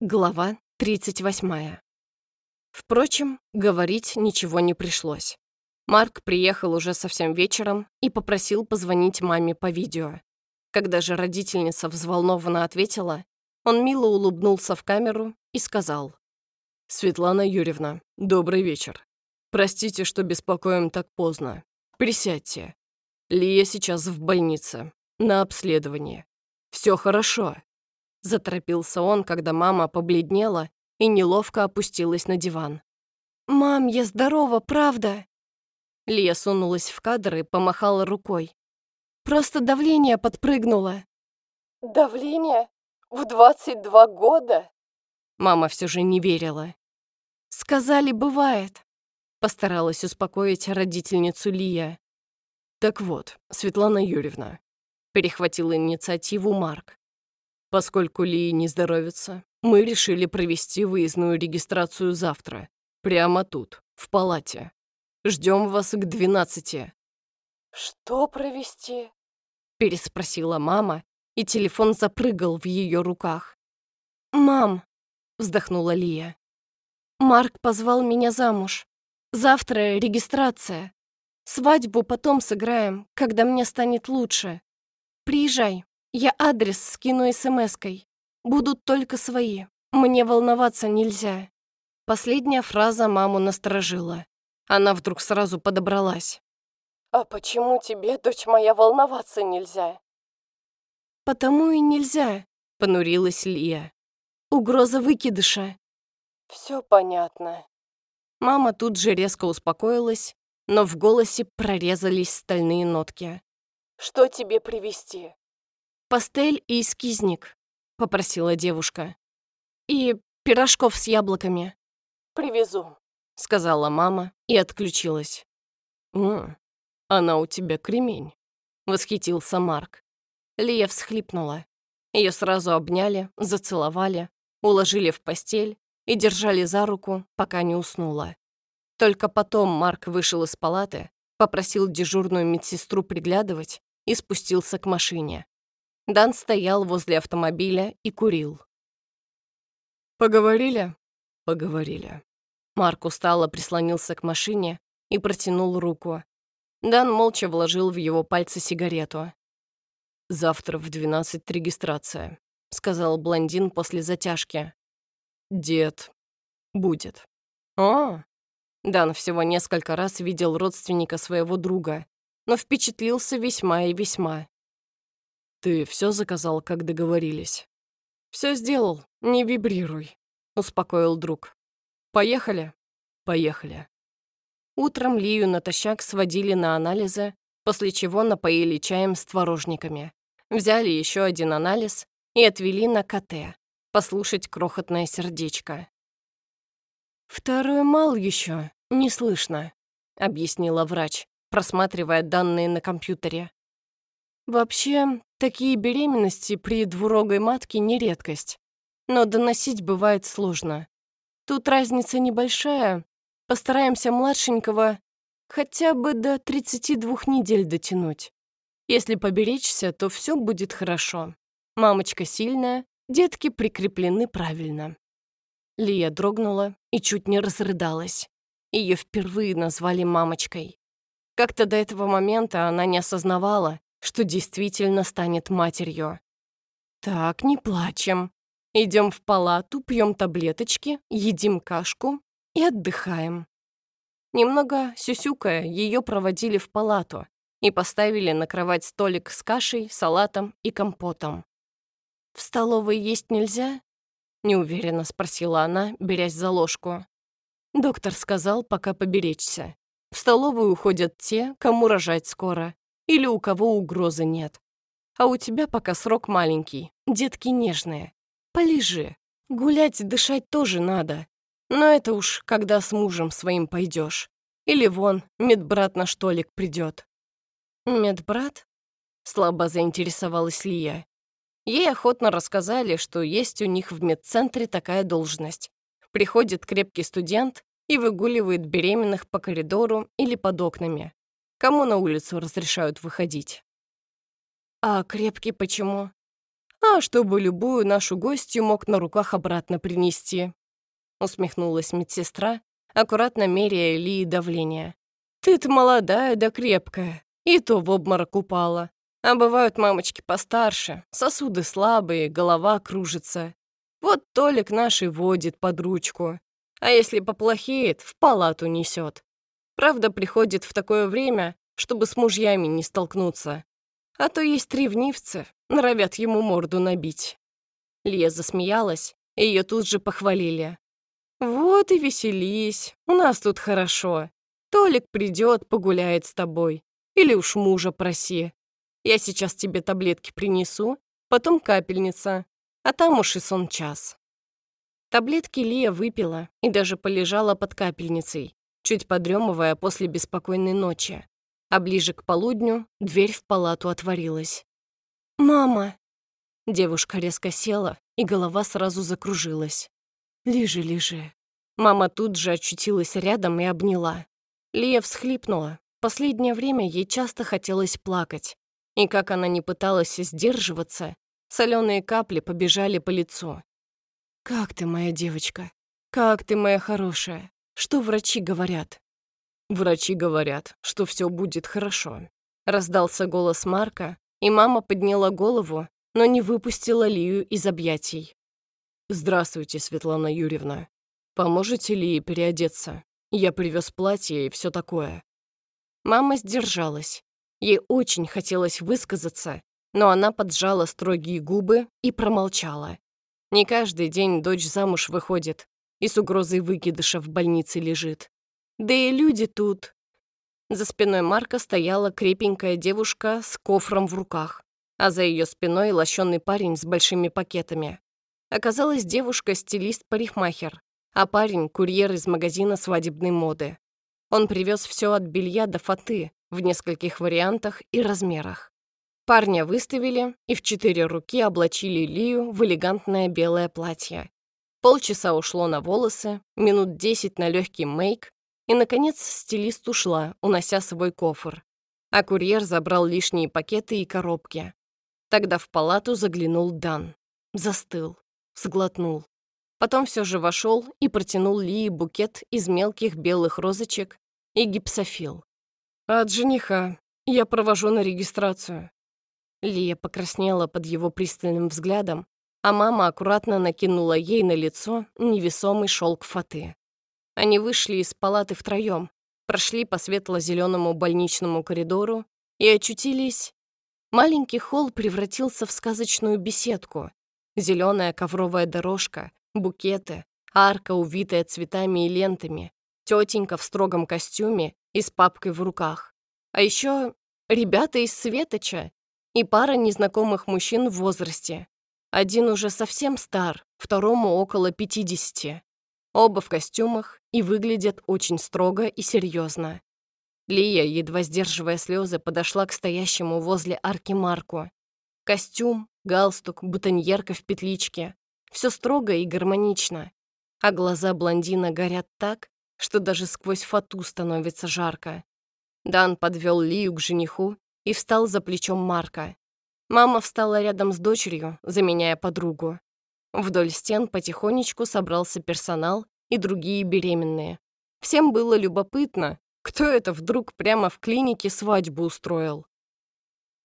Глава 38. Впрочем, говорить ничего не пришлось. Марк приехал уже совсем вечером и попросил позвонить маме по видео. Когда же родительница взволнованно ответила, он мило улыбнулся в камеру и сказал. «Светлана Юрьевна, добрый вечер. Простите, что беспокоим так поздно. Присядьте. Лия сейчас в больнице, на обследовании. Все хорошо». Заторопился он, когда мама побледнела и неловко опустилась на диван. «Мам, я здорова, правда?» Лия сунулась в кадр и помахала рукой. «Просто давление подпрыгнуло». «Давление? В 22 года?» Мама все же не верила. «Сказали, бывает», — постаралась успокоить родительницу Лия. «Так вот, Светлана Юрьевна», — перехватил инициативу Марк. Поскольку Лии не здоровится, мы решили провести выездную регистрацию завтра. Прямо тут, в палате. Ждем вас к двенадцати. «Что провести?» Переспросила мама, и телефон запрыгал в ее руках. «Мам!» — вздохнула Лия. «Марк позвал меня замуж. Завтра регистрация. Свадьбу потом сыграем, когда мне станет лучше. Приезжай, я адрес скину смс-кой. Будут только свои. Мне волноваться нельзя». Последняя фраза маму насторожила. Она вдруг сразу подобралась. «А почему тебе, дочь моя, волноваться нельзя?» «Потому и нельзя», — понурилась Лия. «Угроза выкидыша». «Все понятно». Мама тут же резко успокоилась, но в голосе прорезались стальные нотки. «Что тебе привезти?» «Пастель и эскизник», — попросила девушка. «И пирожков с яблоками». «Привезу», — сказала мама и отключилась. «О, она у тебя кремень», — восхитился Марк. Лия всхлипнула. Ее сразу обняли, зацеловали, уложили в постель и держали за руку, пока не уснула. Только потом Марк вышел из палаты, попросил дежурную медсестру приглядывать и спустился к машине. Дан стоял возле автомобиля и курил. «Поговорили?» «Поговорили». Марк устало прислонился к машине и протянул руку. Дан молча вложил в его пальцы сигарету. «Завтра в двенадцать регистрация», — сказал блондин после затяжки. «Дед будет». «О!» Дан всего несколько раз видел родственника своего друга, но впечатлился весьма и весьма. «Ты все заказал, как договорились?» «Все сделал, не вибрируй», — успокоил друг. «Поехали?» «Поехали». Утром Лию натощак сводили на анализы, после чего напоили чаем с творожниками. Взяли еще один анализ и отвели на КТ, послушать крохотное сердечко. «Второй мал еще, не слышно», — объяснила врач, просматривая данные на компьютере. Вообще, такие беременности при двурогой матке не редкость. Но доносить бывает сложно. Тут разница небольшая. Постараемся младшенького хотя бы до 32 недель дотянуть. Если поберечься, то все будет хорошо. Мамочка сильная, детки прикреплены правильно. Лия дрогнула и чуть не разрыдалась. Ее впервые назвали мамочкой. Как-то до этого момента она не осознавала, что действительно станет матерью. Так, не плачем. Идем в палату, пьем таблеточки, едим кашку и отдыхаем. Немного сюсюкая, ее проводили в палату и поставили на кровать столик с кашей, салатом и компотом. «В столовой есть нельзя?» — неуверенно спросила она, берясь за ложку. Доктор сказал, пока поберечься. В столовую уходят те, кому рожать скоро, или у кого угрозы нет. А у тебя пока срок маленький, детки нежные. Полежи. Гулять, дышать тоже надо. Но это уж когда с мужем своим пойдешь. Или вон, медбрат на штолик придет. Медбрат? Слабо заинтересовалась Лия. Ей охотно рассказали, что есть у них в медцентре такая должность. Приходит крепкий студент и выгуливает беременных по коридору или под окнами. Кому на улицу разрешают выходить? А крепкий почему? а чтобы любую нашу гостью мог на руках обратно принести. Усмехнулась медсестра, аккуратно меряя Лии давление. Ты-то молодая да крепкая, и то в обморок упала. А бывают мамочки постарше, сосуды слабые, голова кружится. Вот Толик наши водит под ручку. А если поплохеет, в палату несет. Правда, приходит в такое время, чтобы с мужьями не столкнуться. А то есть ревнивцы, норовят ему морду набить. Лия засмеялась, и ее тут же похвалили. «Вот и веселись, у нас тут хорошо. Толик придет, погуляет с тобой. Или уж мужа проси. Я сейчас тебе таблетки принесу, потом капельница, а там уж и сон час». Таблетки Лия выпила и даже полежала под капельницей, чуть подремывая после беспокойной ночи. А ближе к полудню дверь в палату отворилась. «Мама!» Девушка резко села, и голова сразу закружилась. «Лежи, лежи». Мама тут же очутилась рядом и обняла. Лия всхлипнула. Последнее время ей часто хотелось плакать. И как она не пыталась сдерживаться, соленые капли побежали по лицу. «Как ты, моя девочка? Как ты, моя хорошая? Что врачи говорят?» «Врачи говорят, что все будет хорошо», — раздался голос Марка, и мама подняла голову, но не выпустила Лию из объятий. «Здравствуйте, Светлана Юрьевна. Поможете ли переодеться?» Я привез платье и все такое». Мама сдержалась. Ей очень хотелось высказаться, но она поджала строгие губы и промолчала. Не каждый день дочь замуж выходит и с угрозой выкидыша в больнице лежит. Да и люди тут. За спиной Марка стояла крепенькая девушка с кофром в руках, а за ее спиной лощеный парень с большими пакетами. Оказалась девушка-стилист-парикмахер, а парень — курьер из магазина свадебной моды. Он привез все от белья до фаты в нескольких вариантах и размерах. Парня выставили и в четыре руки облачили Лию в элегантное белое платье. Полчаса ушло на волосы, минут десять на легкий мейк, и, наконец, стилист ушла, унося свой кофр. А курьер забрал лишние пакеты и коробки. Тогда в палату заглянул Дан. Застыл, сглотнул. Потом все же вошел и протянул Лии букет из мелких белых розочек и гипсофил. «От жениха. Я провожу на регистрацию». Лия покраснела под его пристальным взглядом, а мама аккуратно накинула ей на лицо невесомый шелк фаты. Они вышли из палаты втроем, прошли по светло-зеленому больничному коридору и очутились... Маленький холл превратился в сказочную беседку. Зеленая ковровая дорожка, букеты, арка, увитая цветами и лентами, тетенька в строгом костюме и с папкой в руках. А еще ребята из Светоча и пара незнакомых мужчин в возрасте. Один уже совсем стар, второму около 50. Оба в костюмах и выглядят очень строго и серьезно. Лия, едва сдерживая слезы, подошла к стоящему возле арки Марку. Костюм, галстук, бутоньерка в петличке. Все строго и гармонично. А глаза блондина горят так, что даже сквозь фату становится жарко. Дан подвел Лию к жениху и встал за плечом Марка. Мама встала рядом с дочерью, заменяя подругу. Вдоль стен потихонечку собрался персонал и другие беременные. Всем было любопытно, кто это вдруг прямо в клинике свадьбу устроил.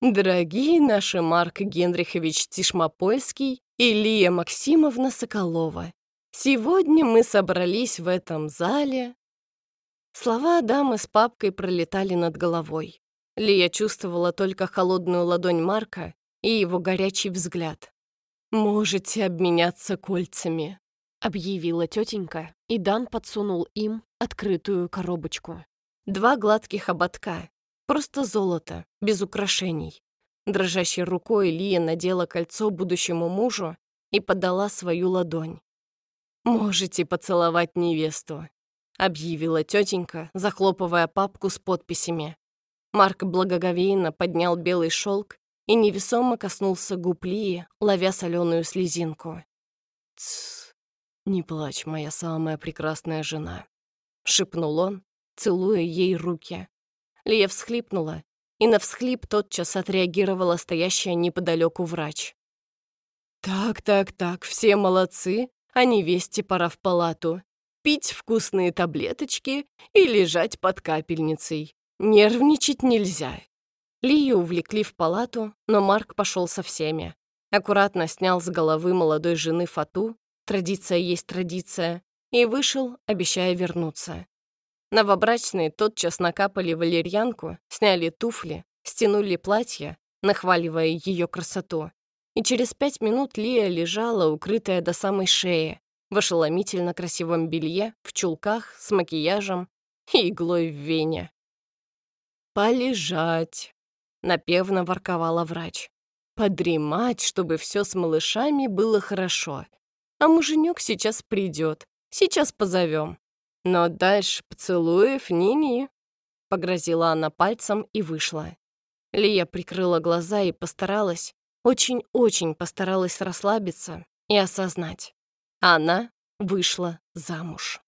Дорогие наши Марк Генрихович Тишмопольский и Лия Максимовна Соколова. Сегодня мы собрались в этом зале. Слова дамы с папкой пролетали над головой. Лия чувствовала только холодную ладонь Марка и его горячий взгляд. «Можете обменяться кольцами», — объявила тетенька, и Дан подсунул им открытую коробочку. Два гладких ободка, просто золото, без украшений. Дрожащей рукой Лия надела кольцо будущему мужу и подала свою ладонь. «Можете поцеловать невесту», — объявила тетенька, захлопывая папку с подписями. Марк благоговейно поднял белый шелк и невесомо коснулся губ Лии, ловя соленую слезинку. «Тсс, не плачь, моя самая прекрасная жена», — шепнул он, целуя ей руки. Лия всхлипнула и на всхлип тотчас отреагировала стоящая неподалеку врач. Так, так, так, все молодцы, а невесте пора в палату. Пить вкусные таблеточки и лежать под капельницей. Нервничать нельзя. Лию увлекли в палату, но Марк пошел со всеми. Аккуратно снял с головы молодой жены фату, традиция есть традиция, и вышел, обещая вернуться. Новобрачные тотчас накапали валерьянку, сняли туфли, стянули платье, нахваливая ее красоту. И через пять минут Лия лежала, укрытая до самой шеи, в ошеломительно красивом белье, в чулках, с макияжем и иглой в вене. «Полежать», — напевно ворковала врач. «Подремать, чтобы все с малышами было хорошо. А муженек сейчас придет, сейчас позовем. Но дальше поцелуев ни-ни», — погрозила она пальцем и вышла. Лия прикрыла глаза и постаралась, очень-очень постаралась расслабиться и осознать. Она вышла замуж.